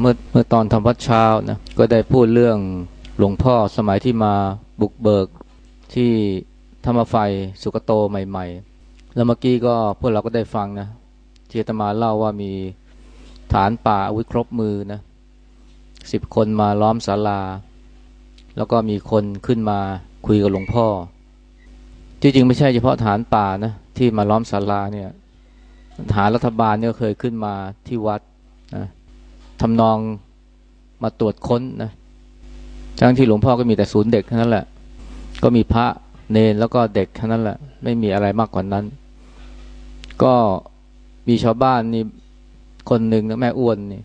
เมื่อเมื่อตอนทำวัดเช้านะก็ได้พูดเรื่องหลวงพ่อสมัยที่มาบุกเบิกที่ธรรมไฟสุกโตใหม่ ๆ แล้วเมื่อกี้ก็พวกเราก็ได้ฟังนะที่ตมาเล่าว่ามีฐานป่าอาวุธครบมือนะสิบคนมาล้อมศาลา แล้วก็มีคนขึ้นมาคุยกับหลวงพ่อ ที่จริงไม่ใช่เฉพาะฐานป่านะที่มาล้อมศาลาเนี่ยฐานรัฐบาลเนี่ยเคยขึ้นมาที่วัดนะ ทำนองมาตรวจค้นนะทั้งที่หลวงพ่อก็มีแต่ศูนย์เด็กแค่นั้นแหละ ก็มีพระเนนแล้วก็เด็กแค่นั้นแหละ ไม่มีอะไรมากกว่านั้น ก็มีชาวบ้านนี่คนหนึ่งนะแม่อ้วนนี่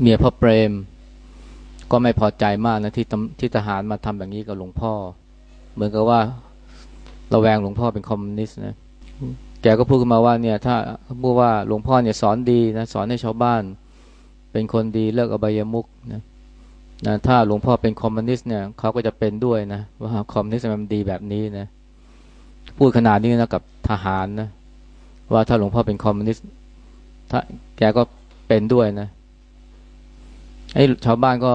เมียพ่อเปรม ก็ไม่พอใจมากนะที่ที่ทหารมาทำแบบนี้กับหลวงพ่อ เหมือนกับว่าระแวงหลวงพ่อเป็นคอมมิวนิสต์นะแกก็พูดขึ้นมาว่าเนี่ย ถ้าพูดว่าหลวงพ่อเนี่ยสอนดีนะสอนให้ชาวบ้าน เป็นคนดีเลิกอบายมุกนะนะถ้าหลวงพ่อเป็นคอมมิวนิสต์เนี่ยเขาก็จะเป็นด้วยนะว่าคอมมิวนิสต์มันดีแบบนี้นะพูดขนาดนี้นะกับทหารนะว่าถ้าหลวงพ่อเป็นคอมมิวนิสต์ถ้าแกก็เป็นด้วยนะไอ้ชาวบ้านก็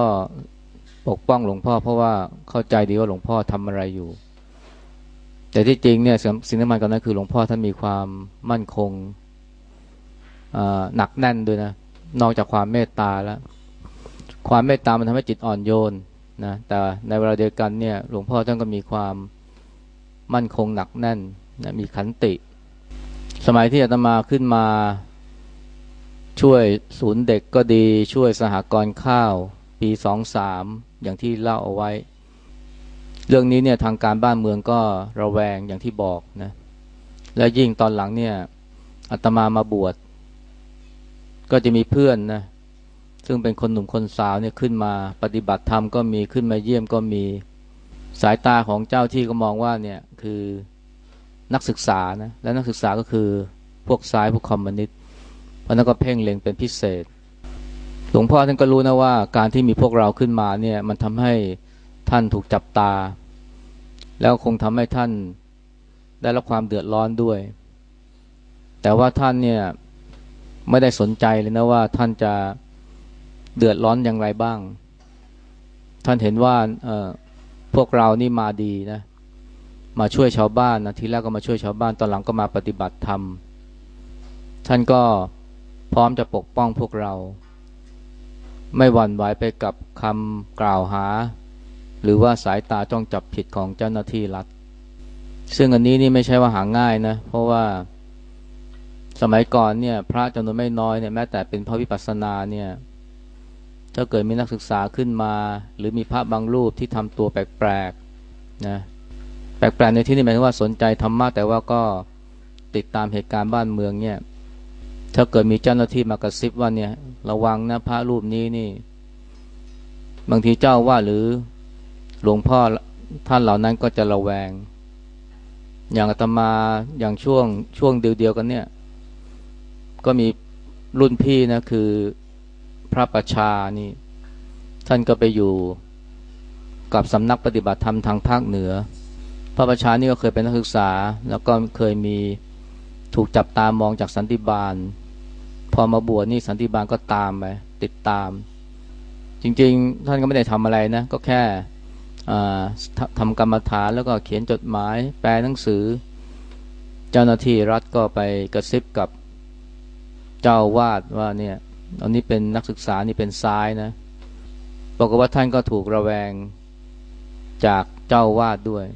ปกป้องหลวงพ่อ เพราะว่าเข้าใจดีว่าหลวงพ่อทำอะไรอยู่ แต่ที่จริงเนี่ยสิ่งที่มันกันนั้นคือหลวงพ่อท่านมีความมั่นคงหนักแน่นด้วยนะ นอกจากความเมตตาแล้ว ความเมตตามันทำให้จิตอ่อนโยนนะแต่ในเวลาเดียวกันเนี่ยหลวงพ่อท่านก็มีความมั่นคงหนักแน่นนะมีขันติ สมัยที่อาตมาขึ้นมาช่วยศูนย์เด็กก็ดีช่วยสหกรณ์ข้าวปีสองสามอย่างที่เล่าเอาไว้ เรื่องนี้เนี่ยทางการบ้านเมืองก็ระแวงอย่างที่บอกนะและยิ่งตอนหลังเนี่ยอาตมามาบวช ก็จะมีเพื่อนนะซึ่งเป็นคนหนุ่มคนสาวเนี่ยขึ้นมาปฏิบัติธรรมก็มีขึ้นมาเยี่ยมก็มีสายตาของเจ้าที่ก็มองว่าเนี่ยคือนักศึกษานะและนักศึกษาก็คือพวกซ้ายพวกคอมมิวนิสต์เพราะนั้นก็เพ่งเล็งเป็นพิเศษ หลวงพ่อท่านก็รู้นะว่าการที่มีพวกเราขึ้นมาเนี่ยมันทำให้ท่านถูกจับตา แล้วคงทำให้ท่านได้รับความเดือดร้อนด้วย แต่ว่าท่านเนี่ย ไม่ได้สนใจเลยนะว่าท่านจะเดือดร้อนอย่างไรบ้าง ท่านเห็นว่าพวกเรานี่มาดีนะมาช่วยชาวบ้านนะทีแรกก็มาช่วยชาวบ้านตอนหลังก็มาปฏิบัติธรรมท่านก็พร้อมจะปกป้องพวกเรา ไม่หวั่นไหวไปกับคำกล่าวหา หรือว่าสายตาจ้องจับผิดของเจ้าหน้าที่รัฐ ซึ่งอันนี้นี่ไม่ใช่ว่าหาง่ายนะ เพราะว่า สมัยก่อนเนี่ย พระจำนวนไม่น้อยเนี่ยแม้แต่เป็นพระวิปัสสนาเนี่ยถ้าเกิดมีนักศึกษาขึ้นมา หรือมีพระบางรูปที่ทำตัวแปลกๆนะแปลกๆในที่นี้หมายถึงว่าสนใจธรรมะแต่ว่าก็ติดตามเหตุการณ์บ้านเมืองเนี่ยถ้าเกิดมีเจ้าหน้าที่มากระซิบว่าเนี่ยระวังนะพระรูปนี้นี่ บางทีเจ้าว่าหรือหลวงพ่อท่านเหล่านั้นก็จะระแวง อย่างอาตมาอย่างช่วงช่วงเดียวๆกันเนี่ย ก็มีรุ่นพี่นะคือพระประชานี่ ท่านก็ไปอยู่กับสำนักปฏิบัติธรรมทางภาคเหนือ พระประชานี่ก็เคยเป็นนักศึกษา แล้วก็เคยมีถูกจับตามองจากสันติบาล พอมาบวชนี่สันติบาลก็ตามไปติดตาม จริงๆ ท่านก็ไม่ได้ทำอะไรนะ ก็แค่ทำกรรมฐานแล้วก็เขียนจดหมาย แปลหนังสือ เจ้าหน้าที่รัฐก็ไปกระซิบกับ เจ้าวาดว่าเนี่ยอันนี้เป็นนักศึกษานี่เป็นซ้ายนะบอกว่าท่านก็ถูกระแวงจากเจ้าวาดด้วย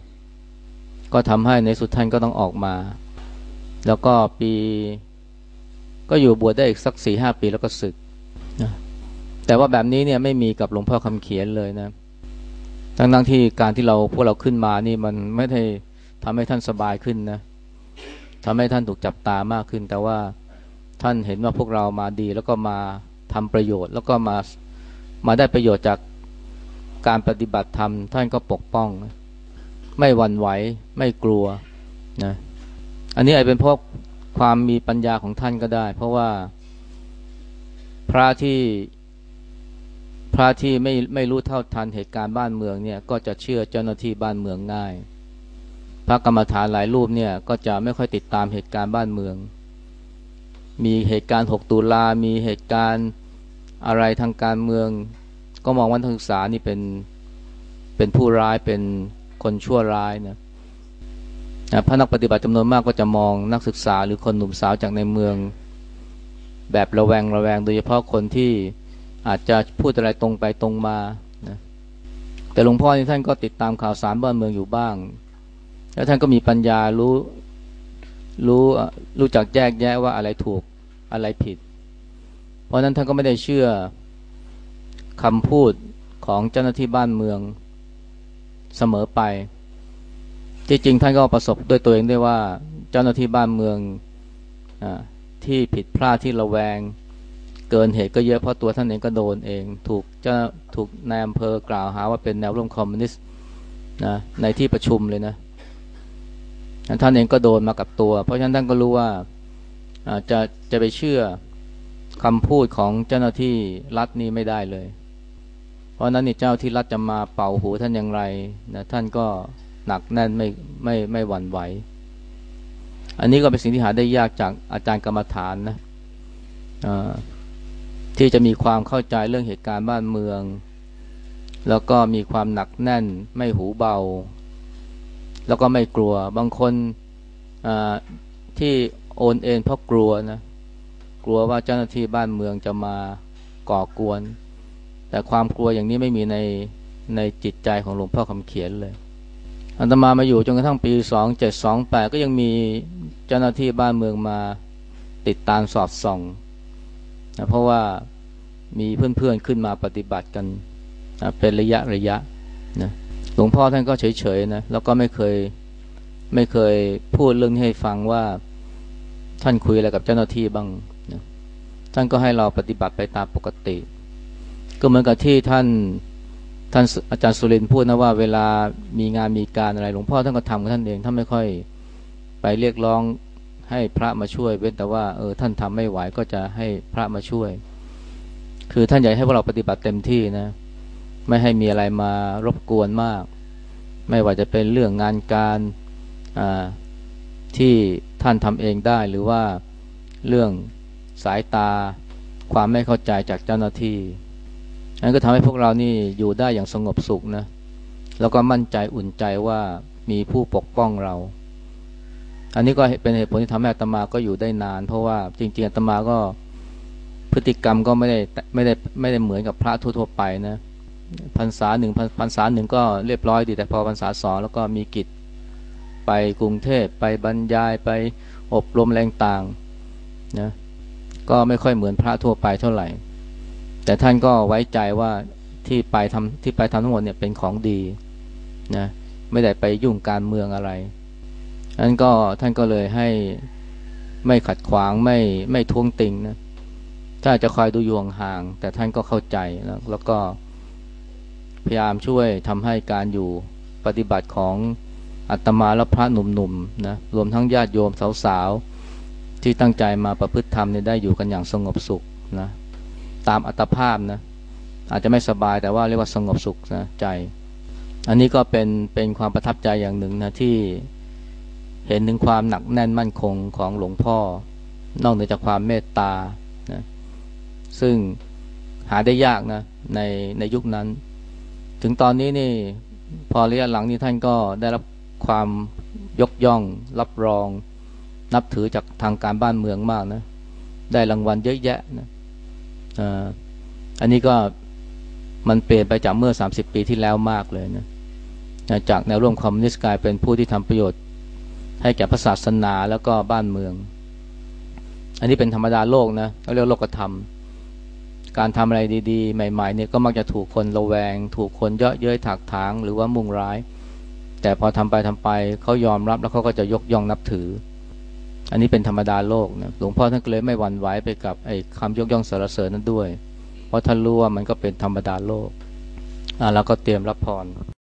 ก็ทำให้ในสุดท่านก็ต้องออกมา แล้วก็ปี ก็อยู่บวชได้อีกสักสี่ห้าปีแล้วก็ศึกนะแต่ว่าแบบนี้เนี่ยไม่มีกับหลวงพ่อคำเขียนเลยนะทั้งทั้งที่การที่เราพวกเราขึ้นมานี่มันไม่ได้ทำให้ท่านสบายขึ้นนะทำให้ท่านถูกจับตามากขึ้น แต่ว่า ท่านเห็นว่าพวกเรามาดี แล้วก็มาทำประโยชน์ แล้วก็มามาได้ประโยชน์จากการปฏิบัติธรรม ท่านก็ปกป้อง ไม่หวั่นไหวไม่กลัวนะอันนี้อาจเป็นเพราะความมีปัญญาของท่านก็ได้ เพราะว่าพระที่พระที่ไม่ไม่รู้เท่าทันเหตุการณ์บ้านเมืองเนี่ย ก็จะเชื่อเจ้าหน้าที่บ้านเมืองง่าย พระกรรมฐานหลายรูปเนี่ย ก็จะไม่ค่อยติดตามเหตุการณ์บ้านเมือง มีเหตุการณ์ 6 ตุลา มีเหตุการณ์อะไรทางการเมือง ก็มองว่านักศึกษานี่เป็นเป็นผู้ร้ายเป็นคนชั่วร้ายนะพระนักปฏิบัติจำนวนมากก็จะมองนักศึกษาหรือคนหนุ่มสาวจากในเมือง แบบระแวงระแวง โดยเฉพาะคนที่อาจจะพูดอะไรตรงไปตรงมานะแต่หลวงพ่อนี่ท่านก็ติดตามข่าวสารบ้านเมืองอยู่บ้าง แล้วท่านก็มีปัญญารู้ รู้รู้จักแยกแยะว่าอะไรถูกอะไรผิด เพราะนั้นท่านก็ไม่ได้เชื่อคำพูดของเจ้าหน้าที่บ้านเมืองเสมอไป ที่จริงท่านก็ประสบด้วยตัวเองได้ว่าเจ้าหน้าที่บ้านเมืองอที่ผิดพลาดที่ระแวง เกินเหตุก็เยอะเพราะตัวท่านเองก็โดนเอง ถูกเจ้าถูกนายอำเภอกล่าวหาว่าเป็นแนวร่วมคอมมิวนิสต์นะในที่ประชุมเลยนะ ท่านเองก็โดนมากับตัว เพราะฉะนั้นท่านก็รู้ว่าจะจะไปเชื่อคำพูดของเจ้าหน้าที่รัฐนี้ไม่ได้เลย เพราะนั้นนี่เจ้าที่รัฐจะมาเป่าหูท่านอย่างไรนะท่านก็หนักแน่นไม่ไม่ไม่หวั่นไหว อันนี้ก็เป็นสิ่งที่หาได้ยากจากอาจารย์กรรมฐานนะที่จะมีความเข้าใจเรื่องเหตุการณ์บ้านเมือง แล้วก็มีความหนักแน่นไม่หูเบา แล้วก็ไม่กลัว บางคนที่โอนเอ็นเพราะกลัวนะ กลัวว่าเจ้าหน้าที่บ้านเมืองจะมาก่อกวน แต่ความกลัวอย่างนี้ไม่มีในในจิตใจของหลวงพ่อคำเขียนเลย อันตมามาอยู่จนกระทั่งปีสองเจ็ดสองแปดก็ยังมีเจ้าหน้าที่บ้านเมืองมาติดตามสอบส่องนะเพราะว่ามีเพื่อนๆขึ้นมาปฏิบัติกันนะเป็นระยะระยะนะ หลวงพ่อท่านก็เฉยๆนะแล้วก็ไม่เคยไม่เคยพูดเรื่องนี้ให้ฟังว่าท่านคุยอะไรกับเจ้าหน้าที่บ้างนะท่านก็ให้เราปฏิบัติไปตามปกติ ก็เหมือนกับที่ท่านท่านอาจารย์สุรินพูดนะว่าเวลามีงานมีการอะไร หลวงพ่อท่านก็ทำกับท่านเองท่านไม่ค่อยไปเรียกร้องให้พระมาช่วย เว้นแต่ว่าเออท่านทำไม่ไหวก็จะให้พระมาช่วย คือท่านอยากให้พวกเราปฏิบัติเต็มที่นะ ไม่ให้มีอะไรมารบกวนมาก ไม่ว่าจะเป็นเรื่องงานการที่ท่านทำเองได้หรือว่าเรื่องสายตาความไม่เข้าใจจากเจ้าหน้าที่นั้นก็ทำให้พวกเรานี่อยู่ได้อย่างสงบสุขนะ แล้วก็มั่นใจอุ่นใจว่ามีผู้ปกป้องเรา อันนี้ก็เป็นเหตุผลที่ทำให้อาตมาก็อยู่ได้นาน เพราะว่าจริงๆอาตมาก็พฤติกรรมก็ไม่ได้ไม่ได้ไม่ได้เหมือนกับพระทั่วๆไปนะ พรรษาหนึ่งพรรษาหนึ่งก็เรียบร้อยดี แต่พอพรรษาสองแล้วก็มีกิจไปกรุงเทพไปบรรยายไปอบรมแรงต่างนะก็ไม่ค่อยเหมือนพระทั่วไปเท่าไหร่ แต่ท่านก็ไว้ใจว่าที่ไปทำที่ไปทำทั้งหมดเนี่ยเป็นของดีนะไม่ได้ไปยุ่งการเมืองอะไรนั้นก็ท่านก็เลยให้ไม่ขัดขวางไม่ไม่ท้วงติงนะถ้าจะคอยดูยวงห่าง แต่ท่านก็เข้าใจแล้วแล้วก็ พยายามช่วยทำให้การอยู่ปฏิบัติของอัตมาและพระหนุ่มๆนะรวมทั้งญาติโยมสาวๆ ที่ตั้งใจมาประพฤติธรรมเนี่ยได้อยู่กันอย่างสงบสุขนะตามอัตภาพนะอาจจะไม่สบายแต่ว่าเรียกว่าสงบสุขนะใจ อันนี้ก็เป็นเป็นความประทับใจอย่างหนึ่งนะที่เห็นถึงความหนักแน่นมั่นคงของหลวงพ่อ นอกเหนือจากความเมตตานะซึ่งหาได้ยากนะในในยุคนั้น ถึงตอนนี้นี่พอระยะหลังนี้ท่านก็ได้รับความยกย่อง รับรอง นับถือจากทางการบ้านเมืองมากนะ ได้รางวัลเยอะแยะนะอันนี้ก็มันเปลี่ยนไปจากเมื่อ 30 ปีที่แล้วมากเลยนะจากแนวร่วมคอมมิวนิสต์กลายเป็นผู้ที่ทำประโยชน์ ให้แก่ศาสนาแล้วก็บ้านเมือง อันนี้เป็นธรรมดาโลกนะเขาเรียกโลกธรรม การทำอะไรดีๆ ใหม่ๆเนี่ยก็มักจะถูกคนระแวง ถูกคนเยอะเย้ยถักถางหรือว่ามุ่งร้าย แต่พอทำไปทำไปเขายอมรับแล้วเขาก็จะยกย่องนับถือ อันนี้เป็นธรรมดาโลกนะหลวงพ่อท่านเลยไม่หวั่นไหวไปกับไอ้คำยกย่องสรรเสริญนั้นด้วย เพราะท่านรู้ว่ามันก็เป็นธรรมดาโลกอ่าแล้วก็เตรียมรับพร